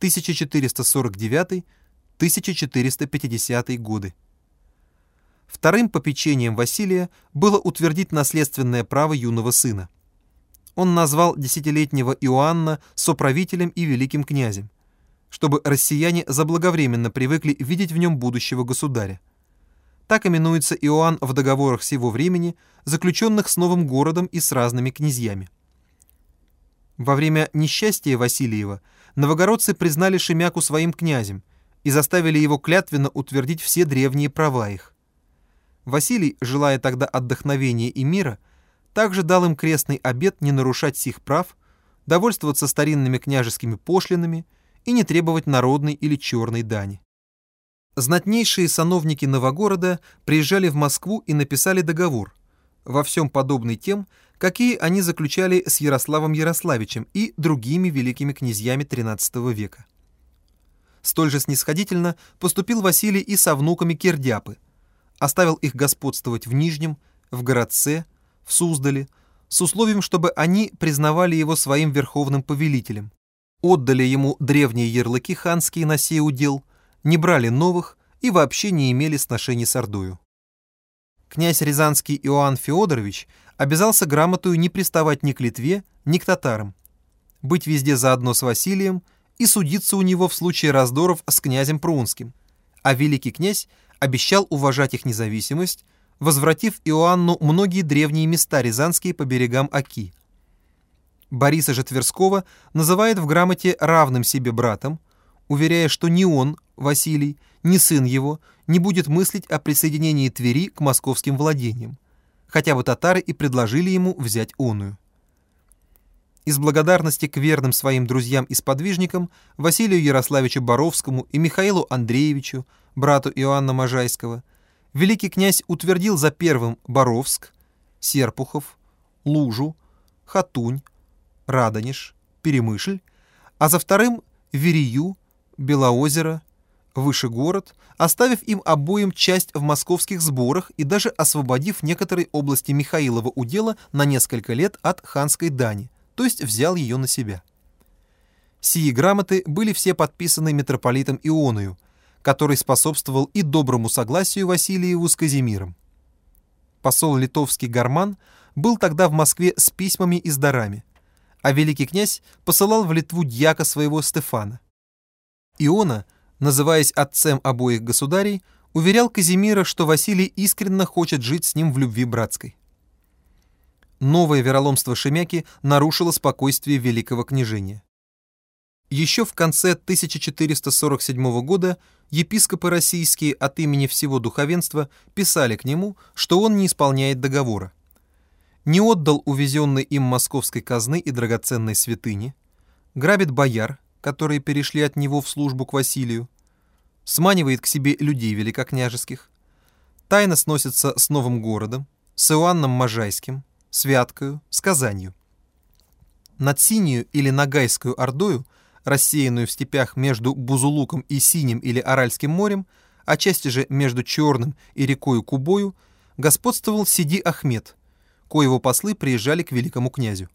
1449-1450 годы. Вторым попечением Василия было утвердить наследственное право юного сына. Он назвал десятилетнего Иоанна соправителем и великим князем, чтобы россияне заблаговременно привыкли видеть в нем будущего государя. Так именуется Иоанн в договорах сего времени, заключенных с новым городом и с разными князьями. Во время несчастья Васильева новогородцы признали Шемяку своим князем и заставили его клятвенно утвердить все древние права их. Василий, желая тогда отдохновения и мира, также дал им крестный обет не нарушать сих прав, довольствоваться старинными княжескими пошлинами и не требовать народной или черной дани. Знатнейшие сановники Новогорода приезжали в Москву и написали договор, во всем подобный тем, какие они заключали с Ярославом Ярославичем и другими великими князьями XIII века. Столь же снисходительно поступил Василий и со внуками Кирдяпы, оставил их господствовать в Нижнем, в Городце, в Суздале, с условием, чтобы они признавали его своим верховным повелителем, отдали ему древние ярлыки ханские на сей удел, не брали новых и вообще не имели сношений с Ордою. Князь Рязанский Иоанн Феодорович обязался грамотою не приставать ни к Литве, ни к татарам, быть везде заодно с Василием и судиться у него в случае раздоров с князем Прунским, а великий князь обещал уважать их независимость, возвратив Иоанну многие древние места рязанские по берегам Оки. Бориса же Тверского называет в грамоте равным себе братом, уверяя, что ни он, Василий, ни сын его не будет мыслить о присоединении Твери к московским владениям, хотя бы татары и предложили ему взять оную. Из благодарности к верным своим друзьям и сподвижникам Василию Ярославичу Боровскому и Михаилу Андреевичу, брату Иоанна Можайского, великий князь утвердил за первым Боровск, Серпухов, Лужу, Хатунь, Радонеж, Перемышль, а за вторым Верию, Белоозеро, выше город, оставив им обоим часть в московских сборах и даже освободив некоторые области Михаилова удела на несколько лет от ханской дани, то есть взял ее на себя. Сии грамоты были все подписаны митрополитом Ионою, который способствовал и доброму согласию Василиеву с Казимиром. Посол литовский Гарман был тогда в Москве с письмами и с дарами, а великий князь посылал в Литву дьяка своего Стефана. Иона – называясь отцем обоих государей, уверял Казимира, что Василий искренне хочет жить с ним в любви братской. Новое вероломство Шемяки нарушило спокойствие великого княжения. Еще в конце 1447 года епископы российские от имени всего духовенства писали к нему, что он не исполняет договора. Не отдал увезенной им московской казны и драгоценной святыни, грабит бояр, которые перешли от него в службу к Василию, сманивает к себе людей великокняжеских, тайно сносится с новым городом, с Иоанном Можайским, с Вяткою, с Казанью. Над Синюю или Нагайскую Ордою, рассеянную в степях между Бузулуком и Синим или Аральским морем, а части же между Черным и рекою Кубою, господствовал Сиди Ахмед, коего послы приезжали к великому князю.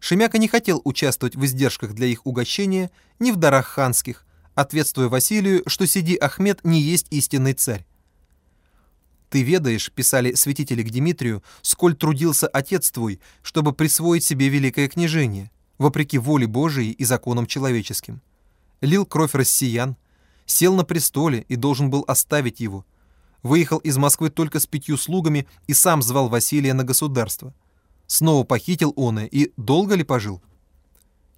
Шемяка не хотел участвовать в издержках для их угощения ни в дарах ханских, ответствуя Василию, что Сиди Ахмед не есть истинный царь. «Ты ведаешь», — писали святители к Дмитрию, «сколь трудился отец твой, чтобы присвоить себе великое княжение, вопреки воле Божией и законам человеческим. Лил кровь россиян, сел на престоле и должен был оставить его. Выехал из Москвы только с пятью слугами и сам звал Василия на государство. Снова похитил он и долго ли пожил?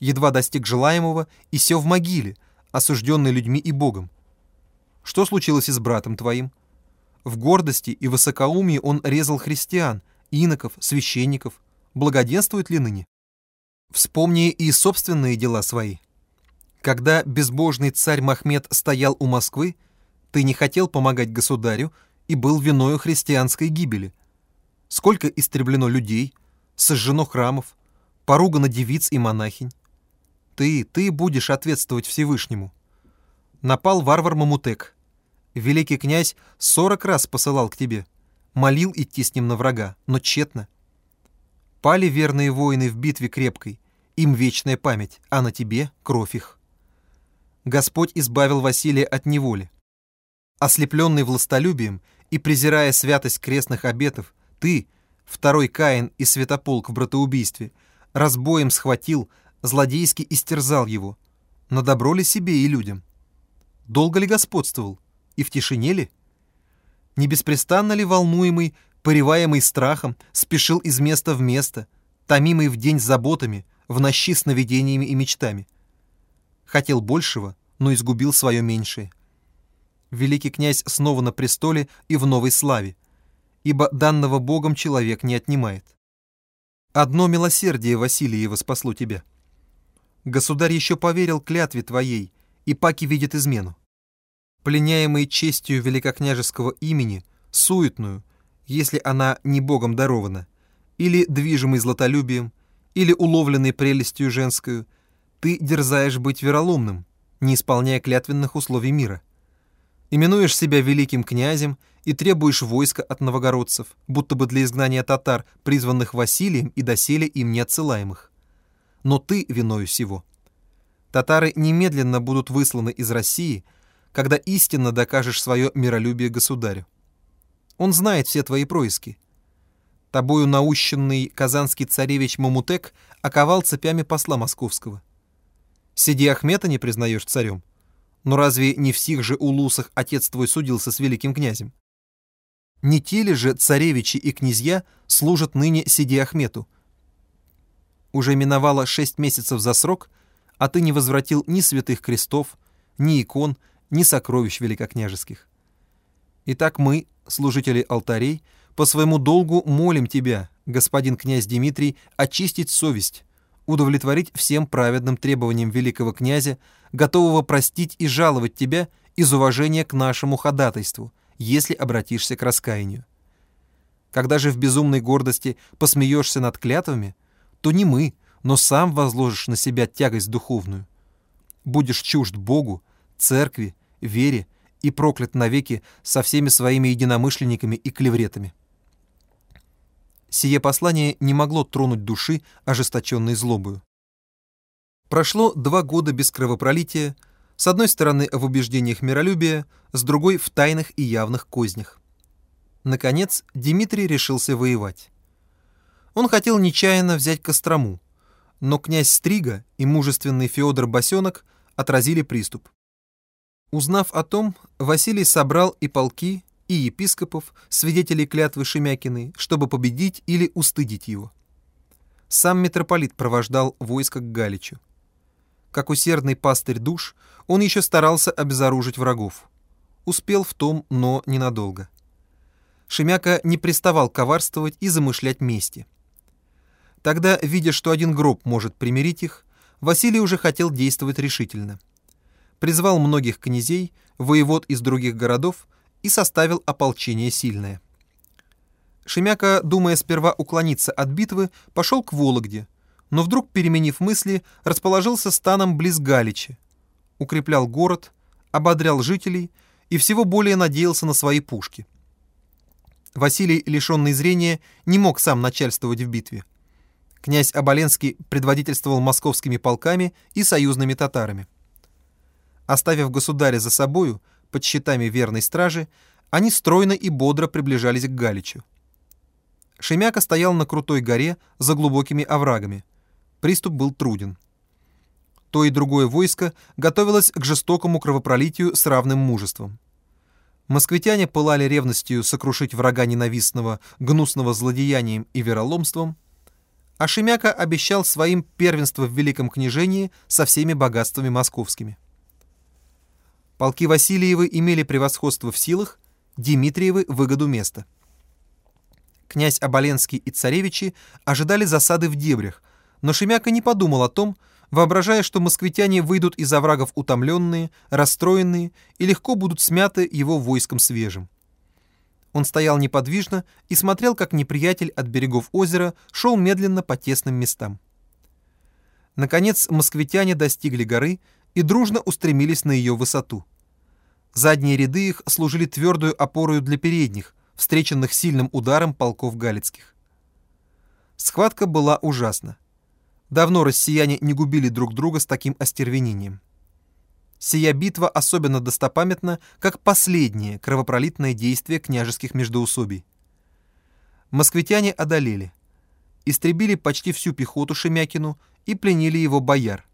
Едва достиг желаемого и сел в могиле, осужденный людьми и Богом. Что случилось и с братом твоим? В гордости и высокоумии он резал христиан, иноков, священников. Благоденствует ли ныне? Вспомни и собственные дела свои. Когда безбожный царь Махмед стоял у Москвы, ты не хотел помогать государю и был виною христианской гибели. Сколько истреблено людей, сожжено храмов, поругано девиц и монахинь. Ты, ты будешь ответствовать Всевышнему. Напал варвар Мамутек. Великий князь сорок раз посылал к тебе. Молил идти с ним на врага, но тщетно. Пали верные воины в битве крепкой. Им вечная память, а на тебе кровь их. Господь избавил Василия от неволи. Ослепленный властолюбием и презирая святость крестных обетов, ты, второй Каин и святополк в братоубийстве, разбоем схватил, злодейски истерзал его. На добро ли себе и людям? Долго ли господствовал? И в тишине ли? Не беспрестанно ли волнуемый, пореваемый страхом, спешил из места в место, томимый в день заботами, в нощи сновидениями и мечтами? Хотел большего, но изгубил свое меньшее. Великий князь снова на престоле и в новой славе, ибо данного Богом человек не отнимает. Одно милосердие Василиева спасло тебя. Государь еще поверил клятве твоей, и паки видит измену. Пленяемый честью великокняжеского имени, суетную, если она не Богом дарована, или движимый златолюбием, или уловленный прелестью женскую, ты дерзаешь быть вероломным, не исполняя клятвенных условий мира. Именуешь себя великим князем и требуешь войска от новогородцев, будто бы для изгнания татар, призванных Василием и доселе им не отсылаемых. Но ты виною всего. Татары немедленно будут высланы из России, когда истинно докажешь свое миролюбие государю. Он знает все твои происки. Тобою наущенный казанский царевич Мамутек оковал цепями посла московского. Сиди Ахмета не признаешь царем. Но разве не в сих же улусах отец твой судился с великим князем? Не те ли же царевичи и князья служат ныне Сиди Ахмету? Уже миновало шесть месяцев за срок, а ты не возвратил ни святых крестов, ни икон, ни сокровищ великокняжеских. Итак, мы, служители алтарей, по своему долгу молим тебя, господин князь Дмитрий, очистить совесть, удовлетворить всем праведным требованиям великого князя, готового простить и жаловать тебя из уважения к нашему ходатайству, если обратишься к раскаянию. Когда же в безумной гордости посмеешься над клятвами, то не мы, но сам возложишь на себя тягость духовную. Будешь чужд Богу, церкви, вере и проклят навеки со всеми своими единомышленниками и клевретами. Сие послание не могло тронуть души, ожесточенной злобою. Прошло два года без кровопролития, с одной стороны в убеждениях миролюбия, с другой в тайных и явных кознях. Наконец, Дмитрий решился воевать. Он хотел нечаянно взять Кострому, но князь Стрига и мужественный Феодор Босенок отразили приступ. Узнав о том, Василий собрал и полки, и епископов, свидетелей клятвы Шемякиной, чтобы победить или устыдить его. Сам митрополит провождал войско к Галичу. Как усердный пастырь душ, он еще старался обезоружить врагов. Успел в том, но ненадолго. Шемяка не приставал коварствовать и замышлять мести. Тогда, видя, что один гроб может примирить их, Василий уже хотел действовать решительно. Призвал многих князей, воевод из других городов и составил ополчение сильное. Шемяка, думая сперва уклониться от битвы, пошел к Вологде, но вдруг, переменив мысли, расположился станом близ Галичи, укреплял город, ободрял жителей и всего более надеялся на свои пушки. Василий, лишенный зрения, не мог сам начальствовать в битве. Князь Оболенский предводительствовал московскими полками и союзными татарами. Оставив государя за собою, под щитами верной стражи, они стройно и бодро приближались к Галичу. Шемяка стоял на крутой горе за глубокими оврагами. Приступ был труден. То и другое войско готовилось к жестокому кровопролитию с равным мужеством. Москвитяне пылали ревностью сокрушить врага ненавистного, гнусного злодеянием и вероломством, а Шемяка обещал своим первенство в Великом княжении со всеми богатствами московскими. Полки Васильевы имели превосходство в силах, Дмитриевы — выгоду места. Князь Оболенский и царевичи ожидали засады в дебрях, но Шемяка не подумал о том, воображая, что москвитяне выйдут из оврагов утомленные, расстроенные и легко будут смяты его войском свежим. Он стоял неподвижно и смотрел, как неприятель от берегов озера шел медленно по тесным местам. Наконец москвитяне достигли горы и дружно устремились на ее высоту. Задние ряды их служили твердую опорою для передних, встреченных сильным ударом полков галицких. Схватка была ужасна. Давно россияне не губили друг друга с таким остервенением. Сия битва особенно достопамятна, как последнее кровопролитное действие княжеских междоусобий. Москвитяне одолели, истребили почти всю пехоту Шемякину и пленили его бояр.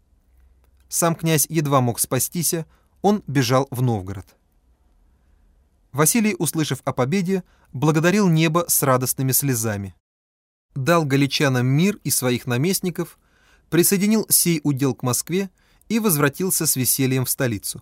Сам князь едва мог спастися, он бежал в Новгород. Василий, услышав о победе, благодарил небо с радостными слезами. Дал галичанам мир и своих наместников, присоединил сей удел к Москве и возвратился с весельем в столицу.